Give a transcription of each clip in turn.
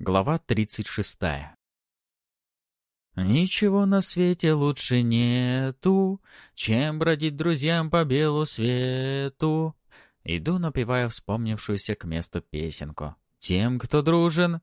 Глава 36. Ничего на свете лучше нету, чем бродить друзьям по белу свету. Иду, напевая вспомнившуюся к месту песенку. Тем, кто дружен,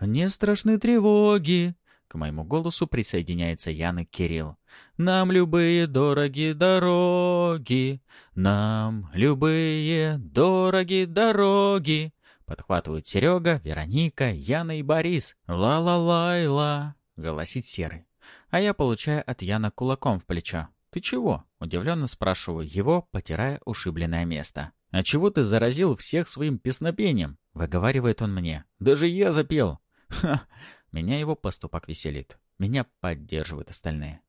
не страшны тревоги. К моему голосу присоединяется Ян и Кирилл. Нам любые дороги дороги, нам любые дороги дороги. Подхватывают Серега, Вероника, Яна и Борис. «Ла-ла-лай-ла!» — голосит Серый. А я получаю от Яна кулаком в плечо. «Ты чего?» — удивленно спрашиваю его, потирая ушибленное место. «А чего ты заразил всех своим песнопением?» — выговаривает он мне. «Даже я запел!» «Ха!» Меня его поступок веселит. Меня поддерживают остальные.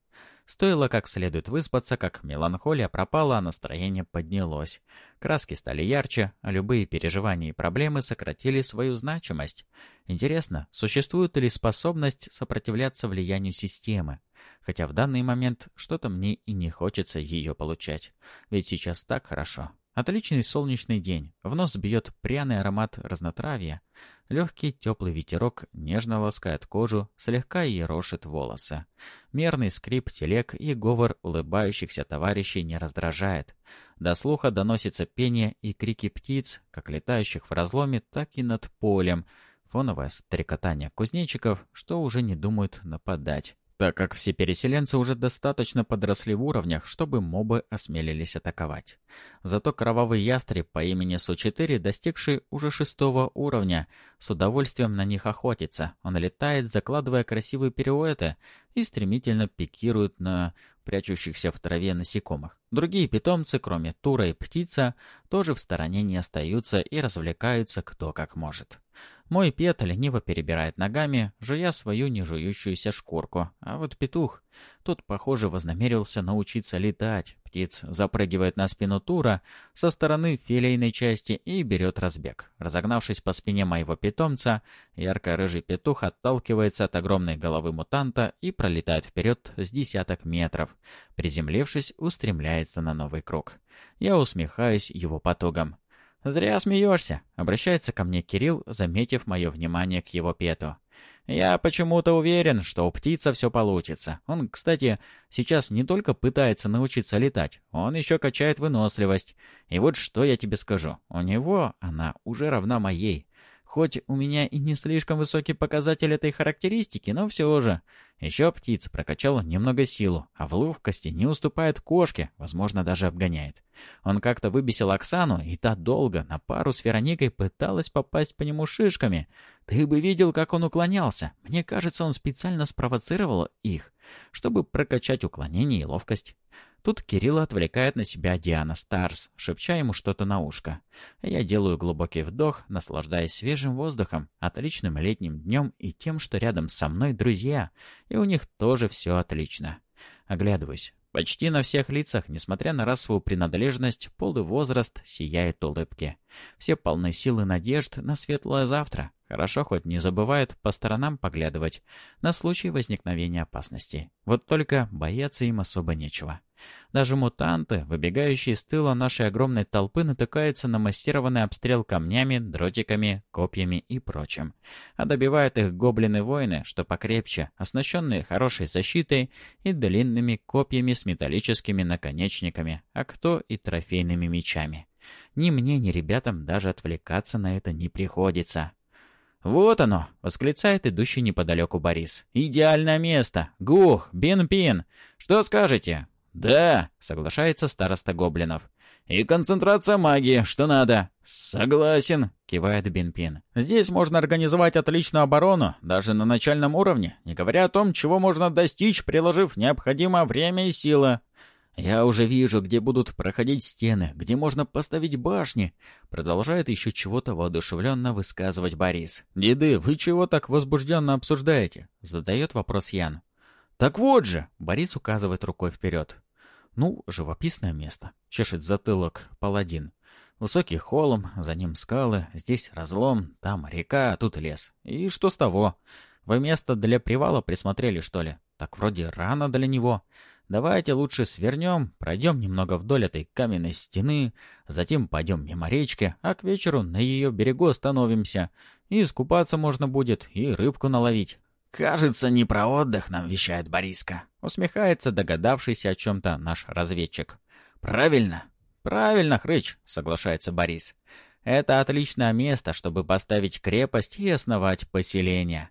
Стоило как следует выспаться, как меланхолия пропала, а настроение поднялось. Краски стали ярче, а любые переживания и проблемы сократили свою значимость. Интересно, существует ли способность сопротивляться влиянию системы? Хотя в данный момент что-то мне и не хочется ее получать. Ведь сейчас так хорошо. Отличный солнечный день. В нос бьет пряный аромат разнотравья. Легкий теплый ветерок нежно ласкает кожу, слегка ерошит волосы. Мерный скрип телег и говор улыбающихся товарищей не раздражает. До слуха доносится пение и крики птиц, как летающих в разломе, так и над полем. Фоновое стрекотание кузнечиков, что уже не думают нападать так как все переселенцы уже достаточно подросли в уровнях, чтобы мобы осмелились атаковать. Зато кровавый ястреб по имени Су-4, достигший уже шестого уровня, с удовольствием на них охотится. Он летает, закладывая красивые пируэты и стремительно пикирует на прячущихся в траве насекомых. Другие питомцы, кроме тура и птица, тоже в стороне не остаются и развлекаются кто как может. Мой пет лениво перебирает ногами, жуя свою нежующуюся шкурку. А вот петух, тот, похоже, вознамерился научиться летать. Птиц запрыгивает на спину Тура со стороны филейной части и берет разбег. Разогнавшись по спине моего питомца, ярко-рыжий петух отталкивается от огромной головы мутанта и пролетает вперед с десяток метров. Приземлившись, устремляется на новый круг. Я усмехаюсь его потугам. «Зря смеешься», — обращается ко мне Кирилл, заметив мое внимание к его пету. «Я почему-то уверен, что у птица все получится. Он, кстати, сейчас не только пытается научиться летать, он еще качает выносливость. И вот что я тебе скажу. У него она уже равна моей. Хоть у меня и не слишком высокий показатель этой характеристики, но все же. Еще птица прокачала немного силу, а в ловкости не уступает кошке, возможно, даже обгоняет. Он как-то выбесил Оксану, и та долго на пару с Вероникой пыталась попасть по нему шишками. Ты бы видел, как он уклонялся. Мне кажется, он специально спровоцировал их, чтобы прокачать уклонение и ловкость. Тут Кирилл отвлекает на себя Диана Старс, шепча ему что-то на ушко. Я делаю глубокий вдох, наслаждаясь свежим воздухом, отличным летним днем и тем, что рядом со мной друзья, и у них тоже все отлично. Оглядываюсь. Почти на всех лицах, несмотря на расовую принадлежность, пол и возраст, сияет улыбки. Все полны сил и надежд на светлое завтра. Хорошо хоть не забывают по сторонам поглядывать на случай возникновения опасности. Вот только бояться им особо нечего. Даже мутанты, выбегающие с тыла нашей огромной толпы, натыкаются на массированный обстрел камнями, дротиками, копьями и прочим. А добивают их гоблины-воины, что покрепче, оснащенные хорошей защитой и длинными копьями с металлическими наконечниками, а кто и трофейными мечами. Ни мне, ни ребятам даже отвлекаться на это не приходится. «Вот оно!» — восклицает идущий неподалеку Борис. «Идеальное место! Гух! Бин-пин! Что скажете?» «Да», — соглашается староста гоблинов. «И концентрация магии, что надо». «Согласен», — кивает Бинпин. «Здесь можно организовать отличную оборону, даже на начальном уровне, не говоря о том, чего можно достичь, приложив необходимое время и силы. «Я уже вижу, где будут проходить стены, где можно поставить башни», продолжает еще чего-то воодушевленно высказывать Борис. «Деды, вы чего так возбужденно обсуждаете?» задает вопрос Ян. «Так вот же!» — Борис указывает рукой вперед. «Ну, живописное место», — чешет затылок паладин. «Высокий холм, за ним скалы, здесь разлом, там река, а тут лес. И что с того? Вы место для привала присмотрели, что ли? Так вроде рано для него. Давайте лучше свернем, пройдем немного вдоль этой каменной стены, затем пойдем мимо речки, а к вечеру на ее берегу остановимся. И искупаться можно будет, и рыбку наловить. «Кажется, не про отдых нам вещает Бориска», — усмехается догадавшийся о чем-то наш разведчик. «Правильно?» «Правильно, Хрыч», — соглашается Борис. «Это отличное место, чтобы поставить крепость и основать поселение».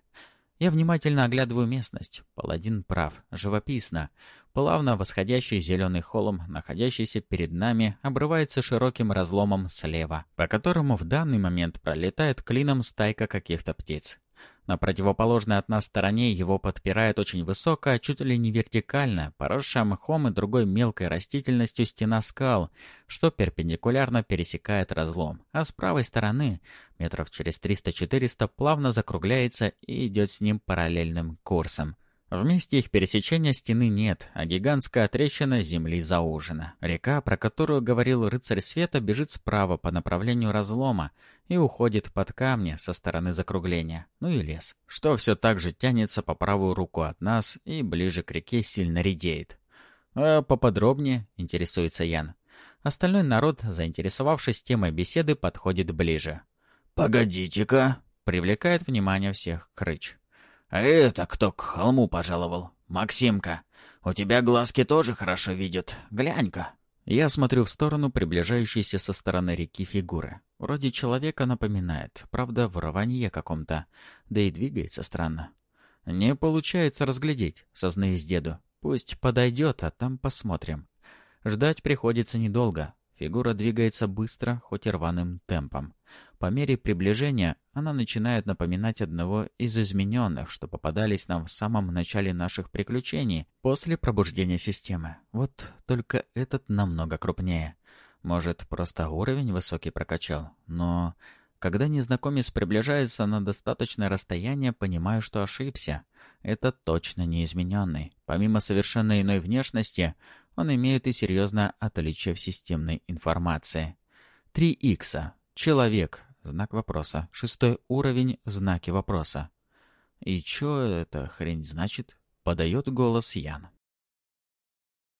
Я внимательно оглядываю местность. Паладин прав, живописно. Плавно восходящий зеленый холм, находящийся перед нами, обрывается широким разломом слева, по которому в данный момент пролетает клином стайка каких-то птиц. На противоположной от нас стороне его подпирает очень высокая, чуть ли не вертикальная, поросшая мхом и другой мелкой растительностью стена скал, что перпендикулярно пересекает разлом, а с правой стороны, метров через 300-400, плавно закругляется и идет с ним параллельным курсом. В месте их пересечения стены нет, а гигантская трещина земли заужена. Река, про которую говорил рыцарь света, бежит справа по направлению разлома и уходит под камни со стороны закругления. Ну и лес, что все так же тянется по правую руку от нас и ближе к реке сильно редеет. «А поподробнее?» — интересуется Ян. Остальной народ, заинтересовавшись темой беседы, подходит ближе. «Погодите-ка!» — привлекает внимание всех Крыч. «А это кто к холму пожаловал? Максимка, у тебя глазки тоже хорошо видят. Глянь-ка». Я смотрю в сторону приближающейся со стороны реки фигуры. Вроде человека напоминает, правда, в рванье каком-то, да и двигается странно. Не получается разглядеть, сознаюсь деду. Пусть подойдет, а там посмотрим. Ждать приходится недолго. Фигура двигается быстро, хоть и рваным темпом. По мере приближения она начинает напоминать одного из измененных, что попадались нам в самом начале наших приключений, после пробуждения системы. Вот только этот намного крупнее. Может, просто уровень высокий прокачал, но... Когда незнакомец приближается на достаточное расстояние, понимаю, что ошибся. Это точно не измененный. Помимо совершенно иной внешности, он имеет и серьезное отличие в системной информации. 3 икса. Человек. Знак вопроса. Шестой уровень. Знаки вопроса. И чё эта хрень значит? Подает голос Ян.